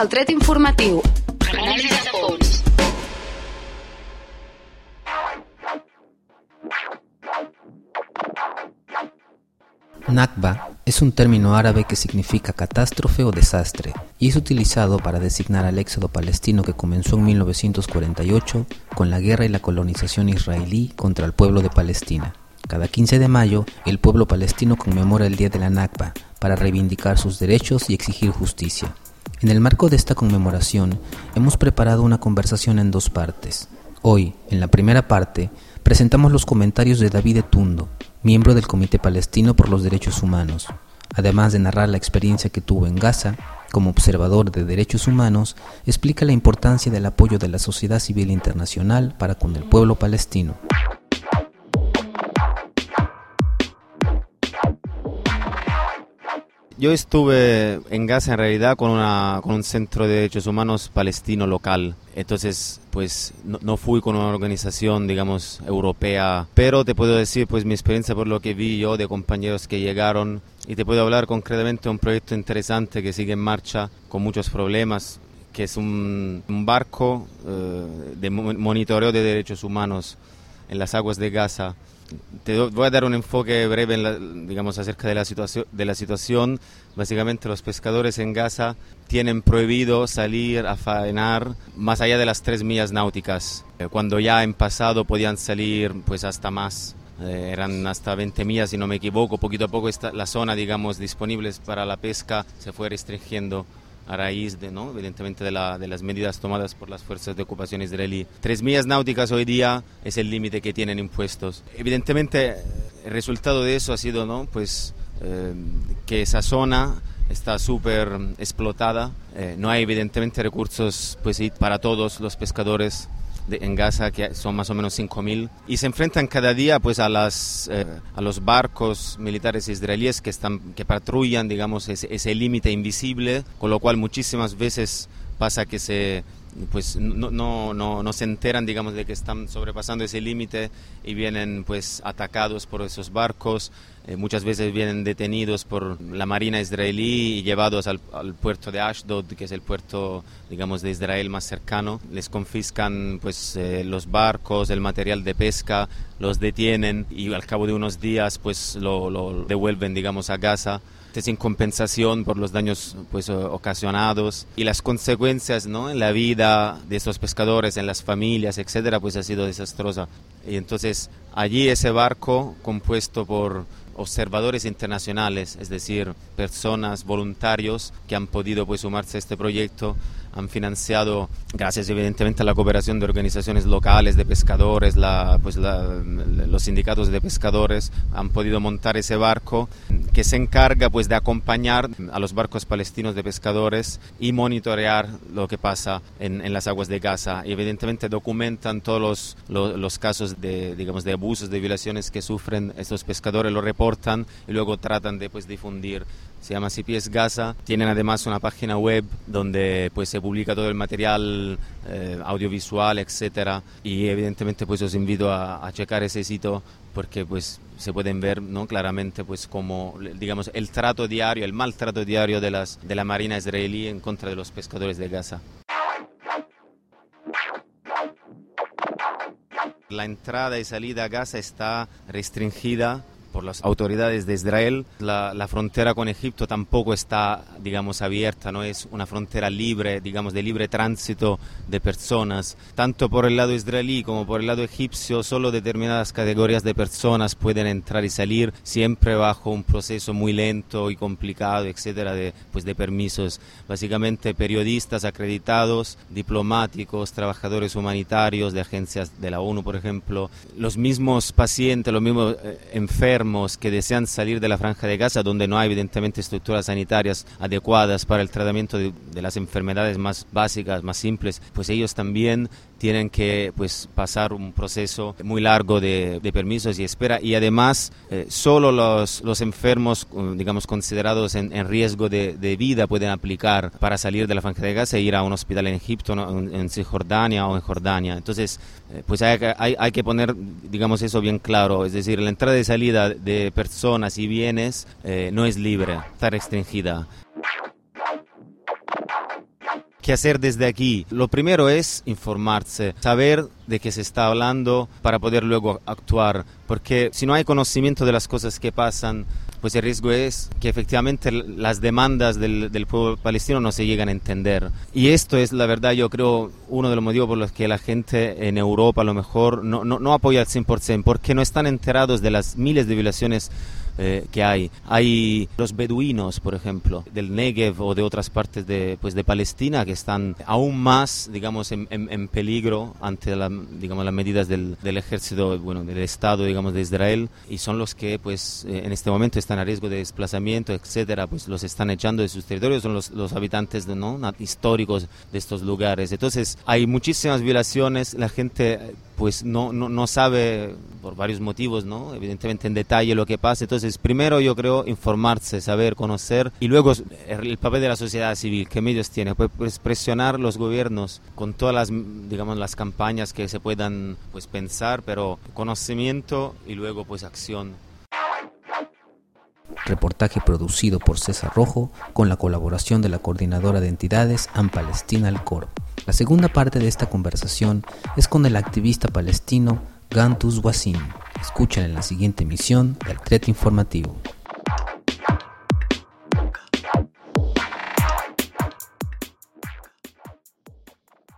El tret informatiu. Anàlisi de fons. Nakba es un término árabe que significa catástrofe o desastre y es utilizado para designar al éxodo palestino que comenzó en 1948 con la guerra y la colonización israelí contra el pueblo de Palestina. Cada 15 de mayo, el pueblo palestino conmemora el Día de la Nakba para reivindicar sus derechos y exigir justicia. En el marco de esta conmemoración, hemos preparado una conversación en dos partes. Hoy, en la primera parte, presentamos los comentarios de David Etundo, miembro del Comité Palestino por los Derechos Humanos, además de narrar la experiencia que tuvo en Gaza como observador de derechos humanos, explica la importancia del apoyo de la sociedad civil internacional para con el pueblo palestino. Yo estuve en Gaza en realidad con, una, con un centro de derechos humanos palestino local. Entonces, pues no, no, fui con una organización, digamos, europea. Pero te puedo decir, pues mi experiencia por lo que vi yo de compañeros que llegaron. Y te puedo hablar concretamente de un proyecto interesante que sigue en marcha con muchos problemas que es un, un barco eh, de monitoreo de derechos humanos en las aguas de Gaza te voy a dar un enfoque breve, digamos, acerca de la, situación, de la situación. Básicamente los pescadores en Gaza tienen prohibido salir a faenar más allá de las tres millas náuticas, eh, cuando ya en pasado podían salir pues hasta más. Eh, eran hasta 20 millas, si no me equivoco. Poquito a poco esta, la zona, digamos, disponible para la pesca se fue restringiendo a raíz de, ¿no? evidentemente, de, la, de, las medidas tomadas por las fuerzas de ocupación israelí. Tres millas náuticas hoy día es el límite que tienen impuestos. Evidentemente, el resultado de eso ha sido ¿no? pues, eh, que esa zona está súper explotada. Eh, no hay, evidentemente, recursos pues, para todos los pescadores en Gaza, que son más o menos 5.000, y se enfrentan cada día pues, a, las, eh, a los barcos militares israelíes que, están, que patrullan digamos, ese, ese límite invisible, con lo cual muchísimas veces pasa que se pues no, no, no, no, se enteran digamos de que están sobrepasando ese límite y vienen pues atacados por esos barcos eh, muchas veces vienen detenidos por la marina israelí y llevados al, puerto de Ashdod, que es el puerto, digamos, de Israel más cercano. Les confiscan, pues, eh, los barcos, el material de pesca, los detienen y al cabo de unos días, pues, lo, lo devuelven, digamos, a Gaza sin compensación por los daños pues, ocasionados y las consecuencias ¿no? en la vida de estos pescadores, en las familias, etcétera, pues ha sido desastrosa. Y entonces allí ese barco compuesto por observadores internacionales, es decir, personas, voluntarios que han podido pues, sumarse a este proyecto, han financiado, gracias evidentemente a la cooperación de organizaciones locales, de pescadores, la, pues los sindicatos de pescadores, han podido montar ese barco que se encarga pues, de acompañar a los barcos palestinos de pescadores y monitorear lo que pasa en, en las aguas de Gaza. Y evidentemente documentan todos los, los, casos de, digamos, de abusos, de violaciones que sufren estos pescadores, lo y luego tratan de pues, difundir se llama CPS Gaza. Tienen además una página web donde pues se publica todo el material eh, audiovisual, etcétera. Y evidentemente pues os invito a, a, checar ese sitio porque pues se pueden ver ¿no? claramente pues como digamos el trato diario, el maltrato diario de las de la marina israelí en contra de los pescadores de Gaza. La entrada y salida a Gaza está restringida por las autoridades de Israel. La, la, frontera con Egipto tampoco está, digamos, abierta, no es una frontera libre, digamos, de libre tránsito de personas. Tanto por el lado israelí como por el lado egipcio, solo determinadas categorías de personas pueden entrar y salir, siempre bajo un proceso muy lento y complicado, etcétera, de, pues, de permisos. Básicamente periodistas acreditados, diplomáticos, trabajadores humanitarios de agencias de la ONU, por ejemplo, los mismos pacientes, los mismos eh, enfermos, que desean salir de la franja de Gaza, donde no hay evidentemente estructuras sanitarias adecuadas para el tratamiento de, de las enfermedades más básicas, más simples, pues ellos también tienen que pues, pasar un proceso muy largo de, permisos y espera y además eh, solo los, enfermos digamos considerados en, riesgo de, vida pueden aplicar para salir de la franja de Gaza e ir a un hospital en Egipto, en, en, Cisjordania o en Jordania. Entonces, eh, pues hay, hay, hay, que poner digamos eso bien claro, es decir, la entrada y salida de personas y bienes eh, no es libre, está restringida. ¿Qué hacer desde aquí? Lo primero es informarse, saber de qué se está hablando para poder luego actuar, porque si no hay conocimiento de las cosas que pasan, pues el riesgo es que efectivamente las demandas del, pueblo palestino no se llegan a entender. Y esto es, la verdad, yo creo, uno de los motivos por los que la gente en Europa a lo mejor no, no, no apoya al 100%, porque no están enterados de las miles de violaciones eh, que hay. Hay los beduinos, por ejemplo, del Negev o de otras partes de, pues, de Palestina que están aún más, digamos, en, en, peligro ante la, digamos, las medidas del, del, ejército, bueno, del Estado, digamos, de Israel y son los que, pues, eh, en este momento están a riesgo de desplazamiento, etcétera, pues los están echando de sus territorios, son los, los habitantes ¿no? históricos de estos lugares. Entonces, hay muchísimas violaciones, la gente pues no, no, sabe por varios motivos, ¿no? Evidentemente en detalle lo que pasa. Entonces, primero yo creo informarse, saber, conocer y luego el papel de la sociedad civil, qué medios tiene, pues, pues, presionar los gobiernos con todas las, digamos, las campañas que se puedan pues pensar, pero conocimiento y luego pues acción. Reportaje producido por César Rojo con la colaboración de la Coordinadora de Entidades AN Palestina Alcor. La segunda parte de esta conversación es con el activista palestino Gantus Wasim. Escuchen en la siguiente emisión del Tret Informativo.